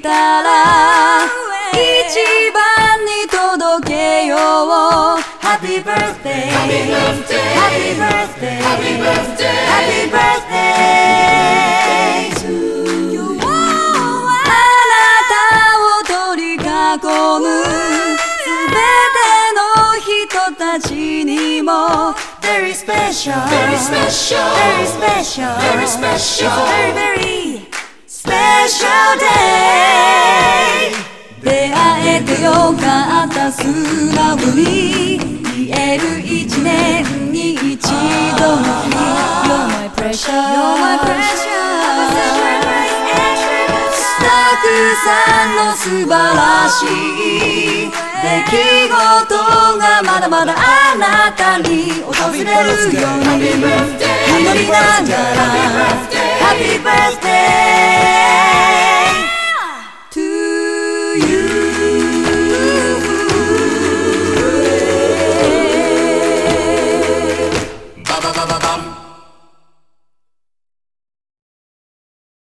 きたら一番に届けよう Happy birthday Happy birthday Happy birthday Happy birthday to you あなたを取り囲むすべての人たちにも Very special Very special Very special Very special It's a very very special day 素直に言える一年に一度の日 You're my precious You're my precious たくさんの素晴らしい出来事がまだまだあなたに訪れるように祈りながら you